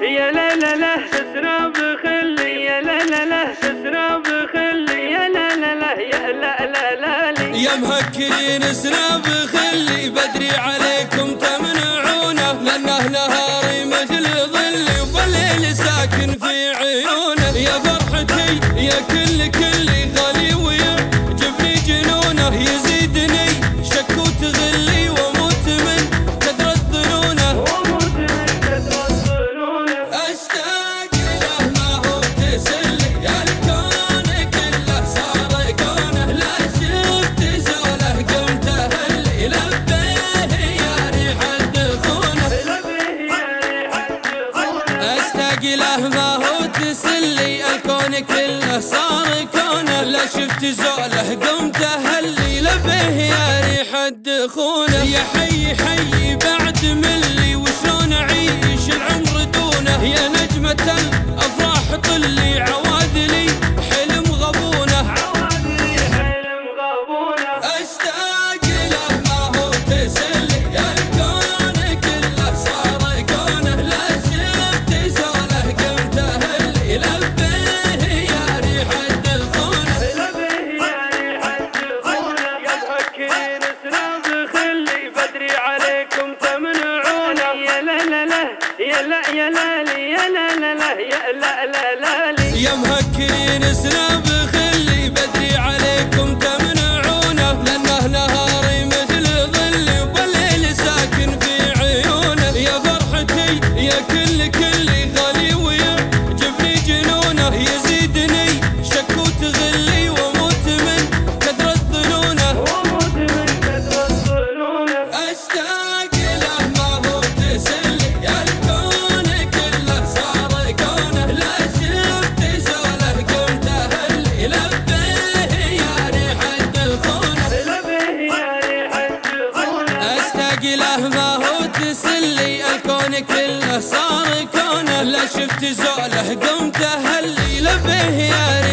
يا لا لا لا تسرب خلي يا لا لا لا تسرب خلي يا لا لا لا يا لا لا لا لي. يا مهكرين سناب خلي بدري عليكم تمنعونه لأنه نهاري مثل ظلي وبالليل ساكن في عيونه يا فرحتي يا كل كلي ما تسلي الكون كله. صار كونه لا شفت زوله قمت أهلي لبيه يا ريح الدخونه يا حي حي بعد ملي. وشلون أعيش العمر دونه؟ يا نجمة الأفراح طلي. عواذلي لا يا لا لا لا يا لا لا لا لي يا مهكرين سناب خلي كله صار كونه. لا شفت زوله قمت أهلي لبيه يا ريح